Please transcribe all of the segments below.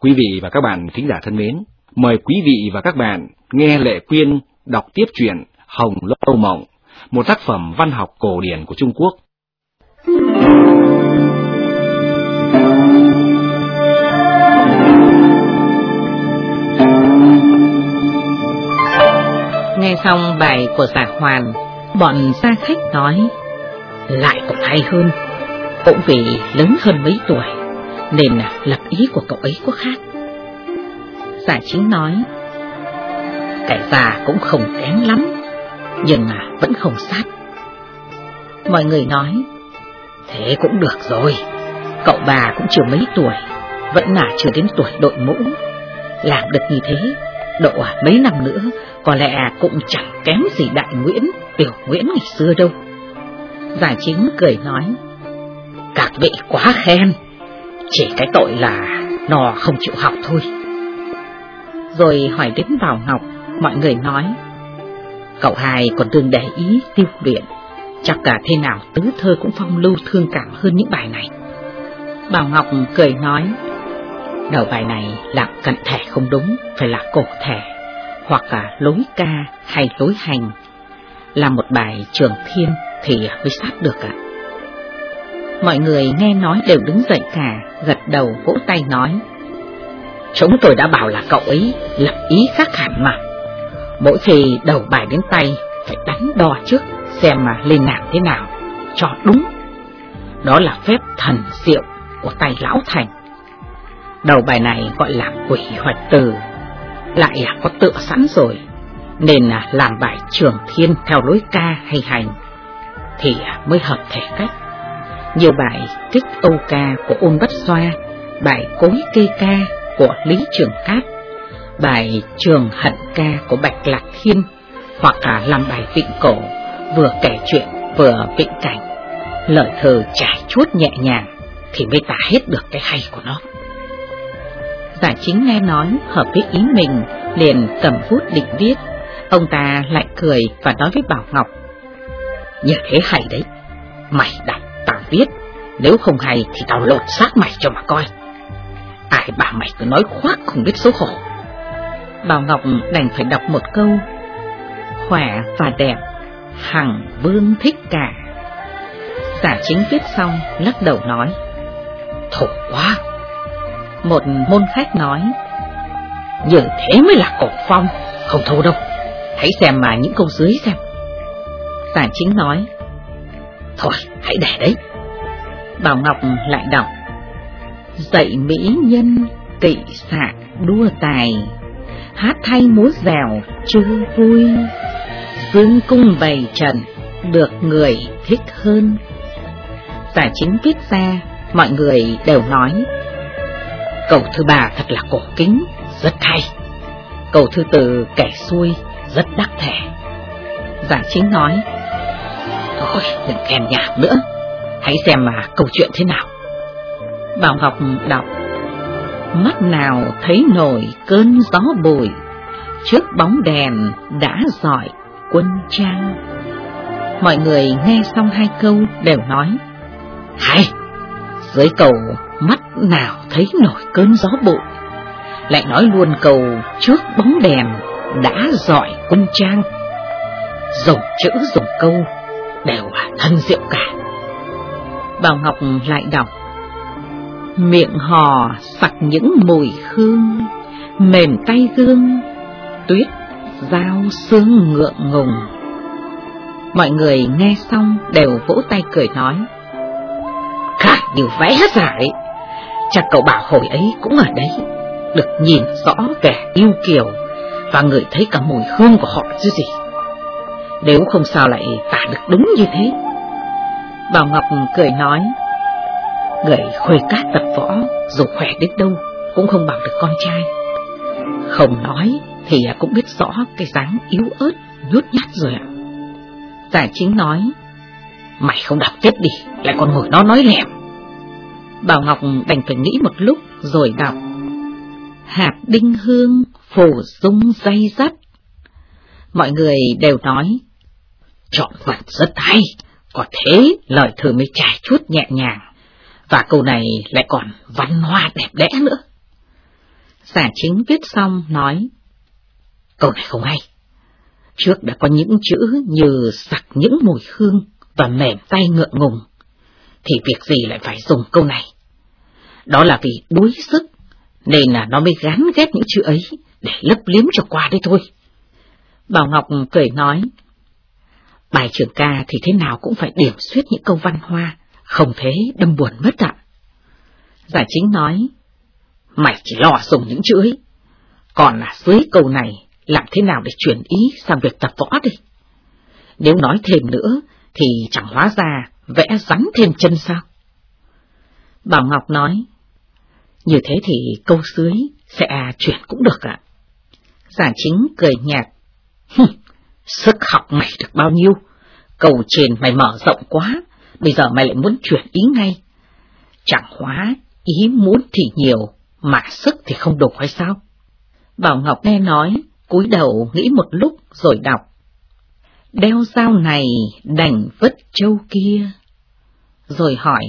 Quý vị và các bạn thính giả thân mến, mời quý vị và các bạn nghe Lệ Quyên đọc tiếp truyện Hồng Lâu Mộng, một tác phẩm văn học cổ điển của Trung Quốc. Nghe xong bài của giả hoàn, bọn xa khách nói, lại còn hay hơn, cũng vì lớn hơn mấy tuổi, nên lập ý của cậu ấy có khác. Giả chính nói, kẻ già cũng không kém lắm, nhưng vẫn không sát. Mọi người nói, thế cũng được rồi, cậu bà cũng chưa mấy tuổi, vẫn là chưa đến tuổi đội mũ, làm được như thế, độ mấy năm nữa có lẽ cũng chẳng kém gì đại Nguyễn, tiểu Nguyễn ngày xưa đâu. Giải chính cười nói, các vị quá khen, chỉ cái tội là nó không chịu học thôi. Rồi hỏi đến Bảo Ngọc, mọi người nói, cậu hai còn tương để ý tiêu luyện, chắc cả thế nào tứ thơ cũng phong lưu thương cảm hơn những bài này. Bảo Ngọc cười nói, đầu bài này làm cận thể không đúng, phải là cổ thể hoặc là lối ca hay lối hành, là một bài trường thiên thì mới sát được ạ. Mọi người nghe nói đều đứng dậy cả, gật đầu vỗ tay nói. Chúng tôi đã bảo là cậu ấy lập ý khác hẳn mà. Mỗi khi đầu bài đến tay phải đánh đo trước xem mà lên làm thế nào, cho đúng. Đó là phép thần diệu của tay lão thành. Đầu bài này gọi là quỷ hoạch từ lại có tựa sẵn rồi, nên làm bài trường thiên theo lối ca hay hành, thì mới hợp thể cách. Nhiều bài kích Âu ca của Ôn Bất Xoa, bài cối kê ca của Lý Trường Cát, bài trường hận ca của Bạch Lạc Thiên, hoặc là làm bài vịnh cổ, vừa kể chuyện vừa vịnh cảnh. Lời thơ trải chuốt nhẹ nhàng thì mới tả hết được cái hay của nó. Giả chính nghe nói hợp với ý mình, liền cầm bút định viết. Ông ta lại cười và nói với Bảo Ngọc. Như thế hay đấy, mày đọc biết viết, nếu không hay thì tao lột xác mày cho mà coi. Ai bà mày cứ nói khoác không biết xấu hổ. Bảo Ngọc đành phải đọc một câu. Khỏe và đẹp, hằng vương thích cả. Giả chính viết xong, lắc đầu nói. Thổ quá! Một môn khách nói, như thế mới là cổ phong, không thâu đâu, hãy xem mà những câu dưới xem. Tả chính nói, thôi hãy để đấy. Bảo Ngọc lại đọc, dạy mỹ nhân kỵ xạ đua tài, hát thay múa dẻo chư vui, dương cung bày trận được người thích hơn. Tả chính viết ra, mọi người đều nói Câu thứ bà thật là cổ kính, rất hay. Câu thứ tử kẻ xuôi, rất đắc thể. Giả chính nói, Thôi, đừng kèm nhạc nữa, hãy xem mà câu chuyện thế nào. Bảo Ngọc đọc, Mắt nào thấy nổi cơn gió bụi, trước bóng đèn đã dọi quân trang. Mọi người nghe xong hai câu đều nói, Hay, dưới cầu mắt nào thấy nổi cơn gió bụi, lại nói luôn cầu trước bóng đèn đã dọi quân trang. Dùng chữ dùng câu đều là thân diệu cả. Bảo Ngọc lại đọc Miệng hò sặc những mùi hương, mềm tay gương, tuyết dao sương ngượng ngùng. Mọi người nghe xong đều vỗ tay cười nói Khả điều vẽ giải Chắc cậu bảo hồi ấy cũng ở đấy, được nhìn rõ vẻ yêu kiều và người thấy cả mùi hương của họ chứ gì. Nếu không sao lại tả được đúng như thế. Bảo Ngọc cười nói, người khuê cát tập võ dù khỏe đến đâu cũng không bằng được con trai. Không nói thì cũng biết rõ cái dáng yếu ớt, nhút nhát rồi ạ. Tài chính nói, mày không đọc tiếp đi, lại còn ngồi nó nói lẹm. Bảo Ngọc đành phải nghĩ một lúc rồi đọc. Hạt đinh hương phủ dung dây dắt. Mọi người đều nói, chọn vật rất hay, có thế lời thơ mới trải chút nhẹ nhàng, và câu này lại còn văn hoa đẹp đẽ nữa. Giả chính viết xong nói, câu này không hay. Trước đã có những chữ như sặc những mùi hương và mềm tay ngượng ngùng, thì việc gì lại phải dùng câu này? Đó là vì đuối sức, nên là nó mới gắn ghép những chữ ấy để lấp liếm cho qua đây thôi. Bảo Ngọc cười nói, bài trưởng ca thì thế nào cũng phải điểm suyết những câu văn hoa, không thế đâm buồn mất ạ. Giải chính nói, mày chỉ lo dùng những chữ ấy, còn là dưới câu này làm thế nào để chuyển ý sang việc tập võ đi. Nếu nói thêm nữa thì chẳng hóa ra vẽ rắn thêm chân sao. Bảo Ngọc nói, như thế thì câu dưới sẽ chuyển cũng được ạ. Giả chính cười nhạt, sức học mày được bao nhiêu, cầu trên mày mở rộng quá, bây giờ mày lại muốn chuyển ý ngay. Chẳng hóa, ý muốn thì nhiều, mà sức thì không đủ hay sao? Bảo Ngọc nghe nói, cúi đầu nghĩ một lúc rồi đọc. Đeo dao này đành vứt châu kia. Rồi hỏi,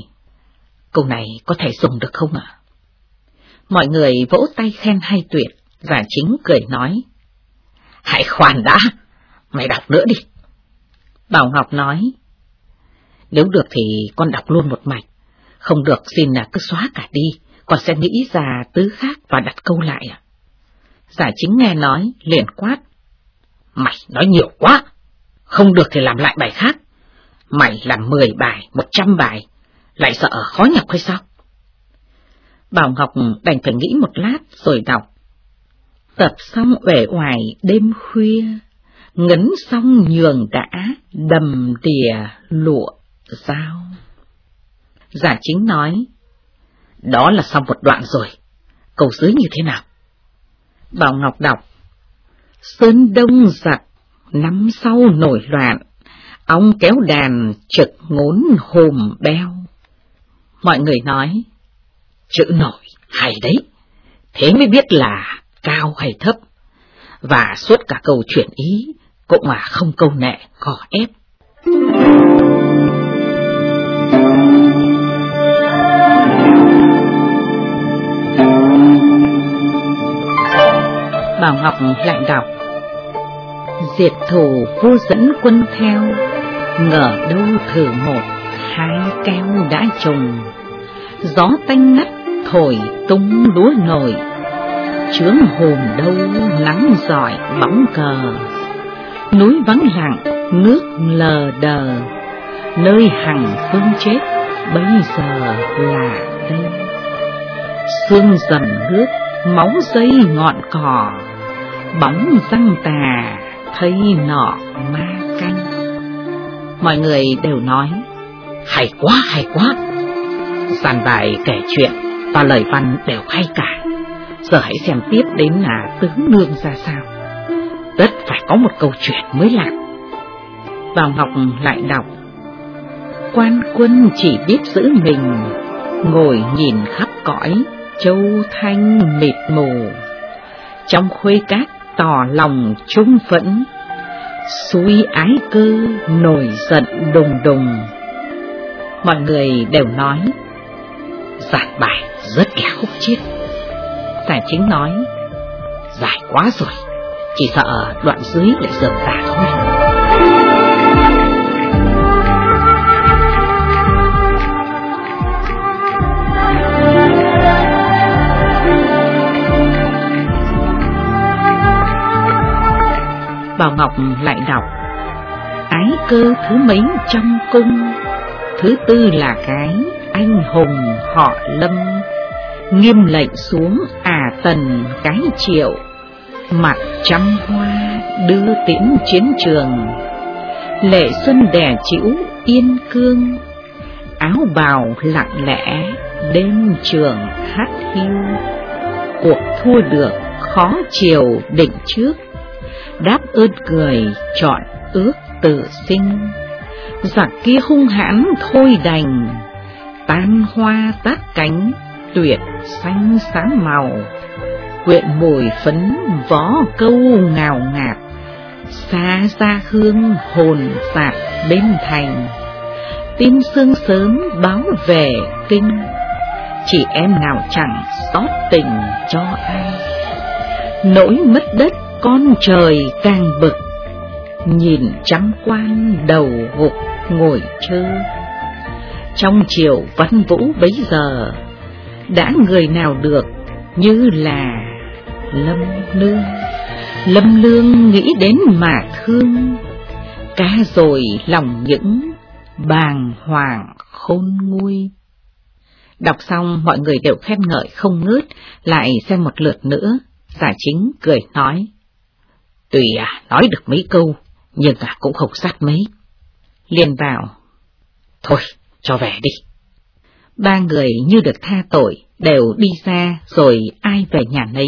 câu này có thể dùng được không ạ? Mọi người vỗ tay khen hay tuyệt, và chính cười nói. Hãy khoan đã, mày đọc nữa đi. Bảo Ngọc nói, nếu được thì con đọc luôn một mạch, không được xin là cứ xóa cả đi, con sẽ nghĩ ra tứ khác và đặt câu lại à. Giải chính nghe nói, liền quát. Mày nói nhiều quá, không được thì làm lại bài khác. Mày làm mười bài, một trăm bài, lại sợ khó nhọc hay sao? Bảo Ngọc đành phải nghĩ một lát rồi đọc. Tập xong uể oải đêm khuya, ngấn xong nhường đã đầm đìa lụa dao. Giả chính nói, đó là xong một đoạn rồi, cầu dưới như thế nào? Bảo Ngọc đọc, Sơn đông giặc, năm sau nổi loạn, ông kéo đàn trực ngốn hồm beo. Mọi người nói, chữ nổi hay đấy, thế mới biết là cao hay thấp, và suốt cả câu chuyển ý cũng mà không câu nệ, gò ép. Bảo Ngọc lại đọc. Diệt thủ vô dẫn quân theo, Ngờ đâu thử một, Hai keo đã trùng. Gió tanh ngắt, thổi tung lúa nổi. Chướng hồn đâu nắng giỏi bóng cờ. Núi vắng lặng, nước lờ đờ. Nơi hằng phương chết bây giờ là đây. Xương dầm nước máu dây ngọn cỏ, bóng răng tà thấy nọ ma canh. Mọi người đều nói, hay quá hay quá. Dàn bài kể chuyện, và lời văn đều hay cả. Giờ hãy xem tiếp đến là tướng nương ra sao tất phải có một câu chuyện mới làm vào ngọc lại đọc quan quân chỉ biết giữ mình ngồi nhìn khắp cõi châu thanh mịt mù trong khuê cát tỏ lòng trung phẫn, suy ái cơ nổi giận đùng đùng. Mọi người đều nói, giải bài rất là khúc chiết. Giải chính nói, dài quá rồi, chỉ sợ đoạn dưới lại dở cả thôi. Bảo Ngọc lại đọc. Ái cơ thứ mấy trong cung, Thứ tư là cái anh hùng họ lâm. Nghiêm lệnh xuống à tần, cái triệu. Mặt trăm hoa đưa tiễn chiến trường. Lệ xuân đẻ chịu yên cương. Áo bào lặng lẽ đêm trường hát hiu. Cuộc thua được khó chiều định trước. Đáp ơn cười chọn ước tự sinh. Giặc kia hung hãn thôi đành, tan hoa tác cánh, tuyệt xanh sáng màu. Quyện mùi phấn vó câu ngào ngạt, xa xa hương hồn sạc bên thành, tin sương sớm báo về kinh, chỉ em nào chẳng xót tình cho ai. Nỗi mất đất con trời càng bực, nhìn trăm quan đầu gục ngồi chơ. Trong chiều văn vũ bấy giờ, đã người nào được như là Lâm Lương. Lâm Lương nghĩ đến mà thương, ca rồi lòng những bàng hoàng khôn nguôi. Đọc xong mọi người đều khen ngợi không ngớt, lại xem một lượt nữa, giả chính cười nói. Tùy à, nói được mấy câu, nhưng à cũng không sát mấy. liền vào, thôi, cho về đi. Ba người như được tha tội, đều đi ra rồi ai về nhà nấy.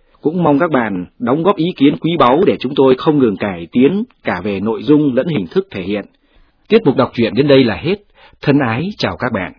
Cũng mong các bạn đóng góp ý kiến quý báu để chúng tôi không ngừng cải tiến cả về nội dung lẫn hình thức thể hiện. Tiết mục đọc truyện đến đây là hết. Thân ái chào các bạn.